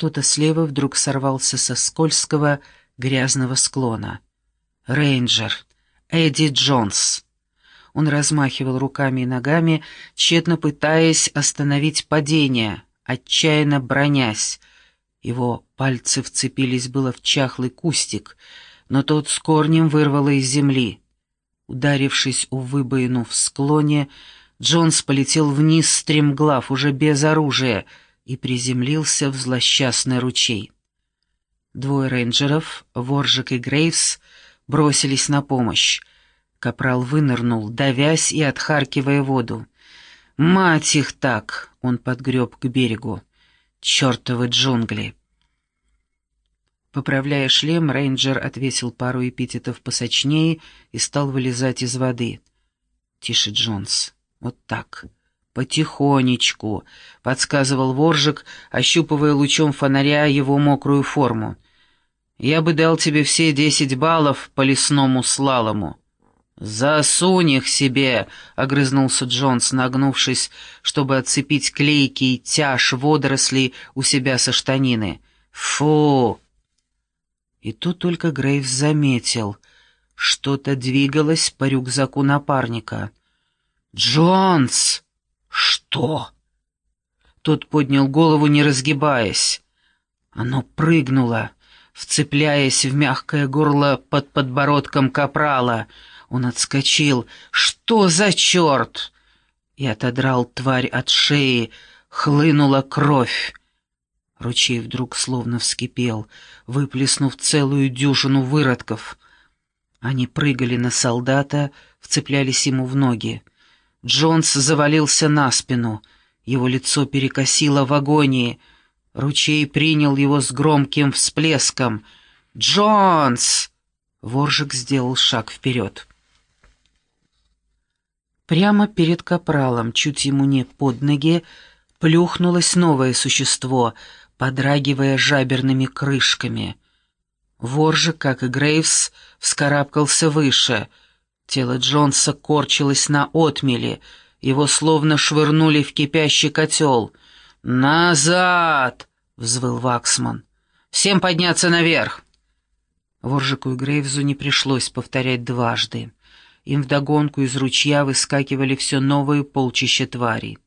Кто-то слева вдруг сорвался со скользкого грязного склона. «Рейнджер! Эдди Джонс!» Он размахивал руками и ногами, тщетно пытаясь остановить падение, отчаянно бронясь. Его пальцы вцепились было в чахлый кустик, но тот с корнем вырвало из земли. Ударившись у выбоину в склоне, Джонс полетел вниз стремглав, уже без оружия, и приземлился в злосчастный ручей. Двое рейнджеров, Воржик и Грейвс, бросились на помощь. Капрал вынырнул, давясь и отхаркивая воду. «Мать их так!» — он подгреб к берегу. «Чертовы джунгли!» Поправляя шлем, рейнджер отвесил пару эпитетов посочнее и стал вылезать из воды. «Тише, Джонс. Вот так. Потихонечку», — подсказывал Воржик, ощупывая лучом фонаря его мокрую форму. «Я бы дал тебе все десять баллов по лесному слалому». «Засунь их себе!» — огрызнулся Джонс, нагнувшись, чтобы отцепить клейкий тяж водорослей у себя со штанины. «Фу!» И тут только Грейвс заметил, что-то двигалось по рюкзаку напарника. «Джонс!» «Что?» Тот поднял голову, не разгибаясь. Оно прыгнуло, вцепляясь в мягкое горло под подбородком капрала — он отскочил. «Что за черт?» И отодрал тварь от шеи. Хлынула кровь. Ручей вдруг словно вскипел, выплеснув целую дюжину выродков. Они прыгали на солдата, вцеплялись ему в ноги. Джонс завалился на спину. Его лицо перекосило в агонии. Ручей принял его с громким всплеском. «Джонс!» Воржик сделал шаг вперед. Прямо перед капралом, чуть ему не под ноги, плюхнулось новое существо, подрагивая жаберными крышками. Вор же, как и Грейвс, вскарабкался выше. Тело Джонса корчилось на отмеле, его словно швырнули в кипящий котел. «Назад!» — взвыл Ваксман. «Всем подняться наверх!» Воржику и Грейвзу не пришлось повторять дважды. Им вдогонку из ручья выскакивали все новые полчища тварей.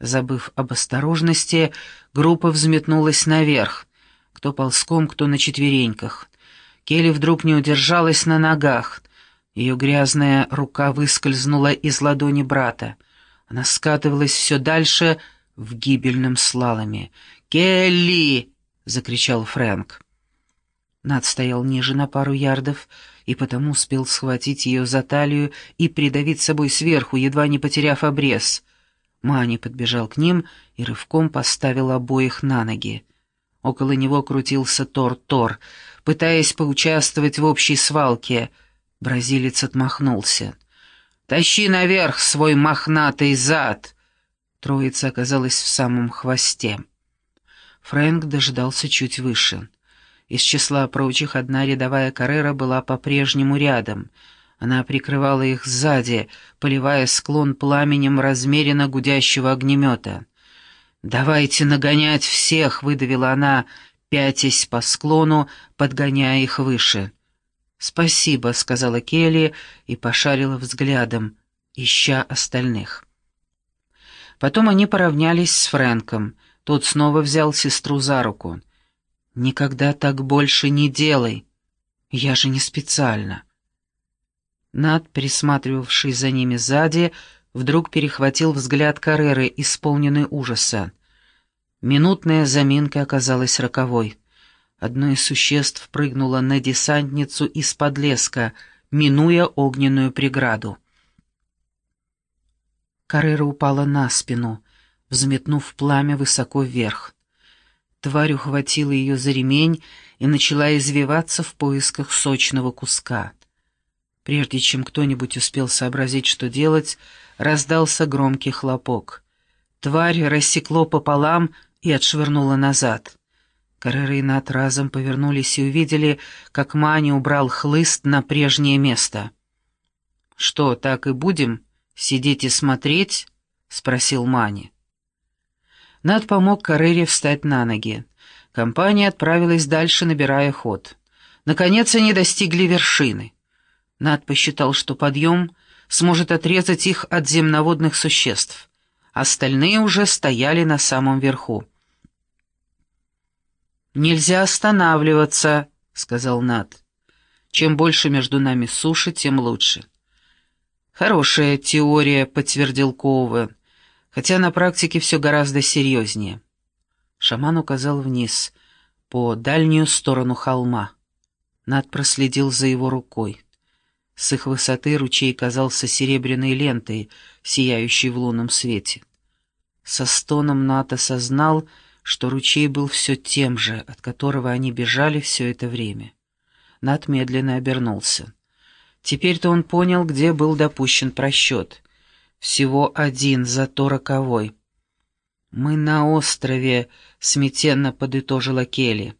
Забыв об осторожности, группа взметнулась наверх. Кто ползком, кто на четвереньках. Келли вдруг не удержалась на ногах. Ее грязная рука выскользнула из ладони брата. Она скатывалась все дальше в гибельном слаломе. «Келли!» — закричал Фрэнк. Над стоял ниже на пару ярдов, и потому успел схватить ее за талию и придавить собой сверху, едва не потеряв обрез. Мани подбежал к ним и рывком поставил обоих на ноги. Около него крутился Тор-Тор, пытаясь поучаствовать в общей свалке. Бразилец отмахнулся. «Тащи наверх свой мохнатый зад!» Троица оказалась в самом хвосте. Фрэнк дождался чуть выше. Из числа прочих одна рядовая каррера была по-прежнему рядом. Она прикрывала их сзади, поливая склон пламенем размеренно гудящего огнемета. «Давайте нагонять всех!» — выдавила она, пятясь по склону, подгоняя их выше. «Спасибо», — сказала Келли и пошарила взглядом, ища остальных. Потом они поравнялись с Фрэнком. Тот снова взял сестру за руку. «Никогда так больше не делай. Я же не специально». Над, присматривавший за ними сзади, вдруг перехватил взгляд Карреры, исполненный ужаса. Минутная заминка оказалась роковой. Одно из существ прыгнуло на десантницу из-под леска, минуя огненную преграду. Каррера упала на спину, взметнув пламя высоко вверх. Тварь ухватила ее за ремень и начала извиваться в поисках сочного куска. Прежде чем кто-нибудь успел сообразить, что делать, раздался громкий хлопок. Тварь рассекло пополам и отшвырнула назад. Каррера и Нат разом повернулись и увидели, как Мани убрал хлыст на прежнее место. «Что, так и будем? Сидеть и смотреть?» — спросил Мани. Над помог Карере встать на ноги. Компания отправилась дальше, набирая ход. Наконец они достигли вершины. Над посчитал, что подъем сможет отрезать их от земноводных существ. Остальные уже стояли на самом верху. «Нельзя останавливаться», — сказал Над. «Чем больше между нами суши, тем лучше». «Хорошая теория», — подтвердил Коувен, хотя на практике все гораздо серьезнее. Шаман указал вниз, по дальнюю сторону холма. Над проследил за его рукой. С их высоты ручей казался серебряной лентой, сияющей в лунном свете. Со стоном Нат осознал, что ручей был все тем же, от которого они бежали все это время. Нат медленно обернулся. Теперь-то он понял, где был допущен просчет. Всего один, зато роковой. «Мы на острове», — смятенно подытожила Келли.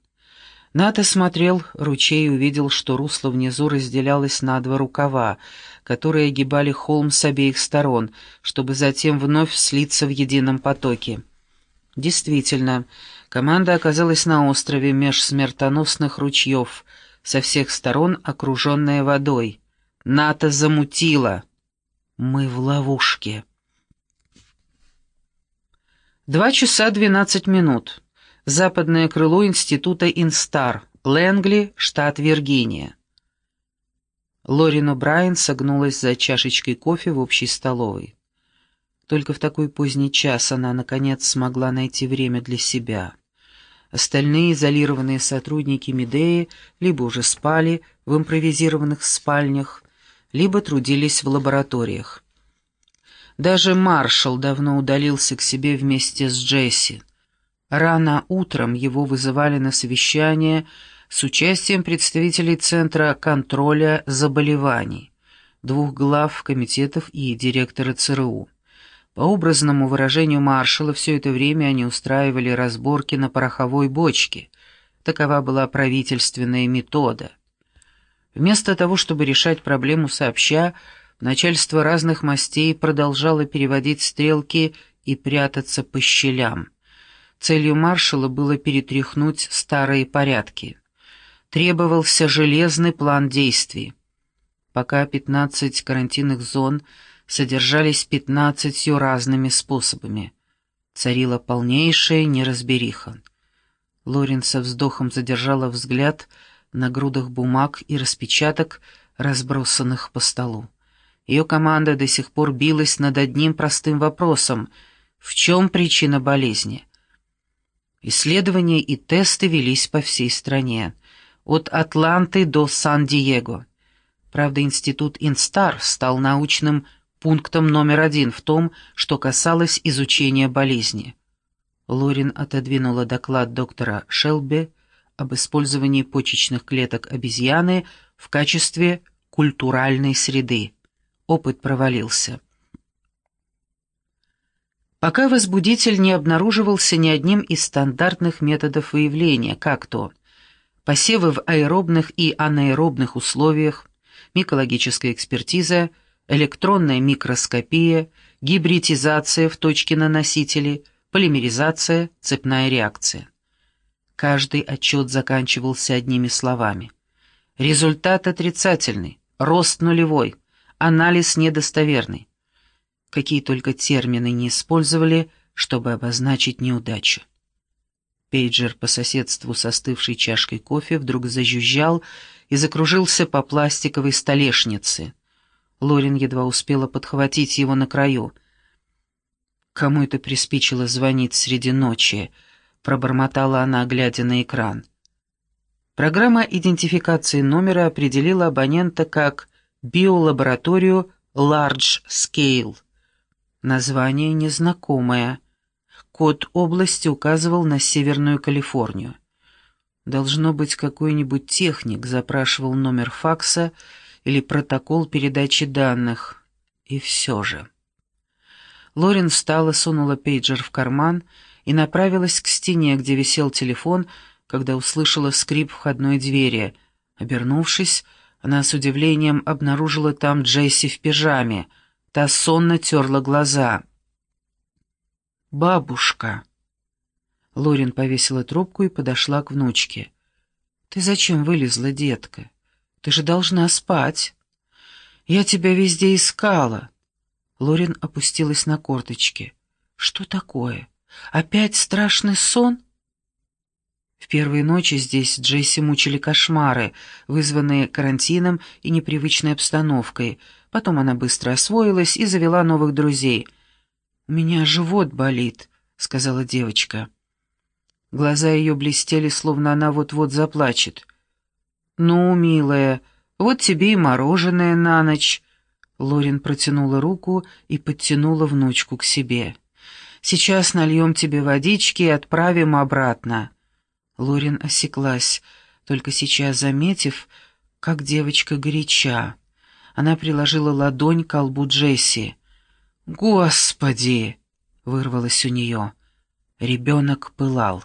Ната смотрел ручей и увидел, что русло внизу разделялось на два рукава, которые огибали холм с обеих сторон, чтобы затем вновь слиться в едином потоке. Действительно, команда оказалась на острове меж смертоносных ручьев, со всех сторон окруженная водой. Ната замутила. Мы в ловушке. Два часа двенадцать минут западное крыло института Инстар, Лэнгли, штат Виргиния. Лорин О'Брайен согнулась за чашечкой кофе в общей столовой. Только в такой поздний час она, наконец, смогла найти время для себя. Остальные изолированные сотрудники Медеи либо уже спали в импровизированных спальнях, либо трудились в лабораториях. Даже маршал давно удалился к себе вместе с Джесси. Рано утром его вызывали на совещание с участием представителей Центра контроля заболеваний, двух глав комитетов и директора ЦРУ. По образному выражению маршала, все это время они устраивали разборки на пороховой бочке. Такова была правительственная метода. Вместо того, чтобы решать проблему сообща, начальство разных мастей продолжало переводить стрелки и прятаться по щелям. Целью маршала было перетряхнуть старые порядки. Требовался железный план действий. Пока 15 карантинных зон содержались 15 разными способами. Царила полнейшая неразбериха. Лорен со вздохом задержала взгляд на грудах бумаг и распечаток, разбросанных по столу. Ее команда до сих пор билась над одним простым вопросом — в чем причина болезни? Исследования и тесты велись по всей стране, от Атланты до Сан-Диего. Правда, институт Инстар стал научным пунктом номер один в том, что касалось изучения болезни. Лорин отодвинула доклад доктора Шелби об использовании почечных клеток обезьяны в качестве культуральной среды. Опыт провалился пока возбудитель не обнаруживался ни одним из стандартных методов выявления, как то посевы в аэробных и анаэробных условиях, микологическая экспертиза, электронная микроскопия, гибридизация в точке на носителе, полимеризация, цепная реакция. Каждый отчет заканчивался одними словами. Результат отрицательный, рост нулевой, анализ недостоверный какие только термины не использовали, чтобы обозначить неудачу. Пейджер по соседству с остывшей чашкой кофе вдруг зажужжал и закружился по пластиковой столешнице. Лорин едва успела подхватить его на краю. «Кому это приспичило звонить среди ночи?» — пробормотала она, глядя на экран. Программа идентификации номера определила абонента как биолабораторию Large Scale — Название незнакомое. Код области указывал на Северную Калифорнию. Должно быть, какой-нибудь техник запрашивал номер факса или протокол передачи данных. И все же. Лорен встала, сунула пейджер в карман и направилась к стене, где висел телефон, когда услышала скрип входной двери. Обернувшись, она с удивлением обнаружила там Джесси в пижаме — Та сонно терла глаза. «Бабушка». Лорин повесила трубку и подошла к внучке. «Ты зачем вылезла, детка? Ты же должна спать. Я тебя везде искала». Лорин опустилась на корточки. «Что такое? Опять страшный сон?» В первые ночи здесь Джесси мучили кошмары, вызванные карантином и непривычной обстановкой. Потом она быстро освоилась и завела новых друзей. «У меня живот болит», — сказала девочка. Глаза ее блестели, словно она вот-вот заплачет. «Ну, милая, вот тебе и мороженое на ночь». Лорин протянула руку и подтянула внучку к себе. «Сейчас нальем тебе водички и отправим обратно». Лорин осеклась, только сейчас заметив, как девочка горяча. Она приложила ладонь к колбу Джесси. «Господи!» — вырвалось у нее. Ребенок пылал.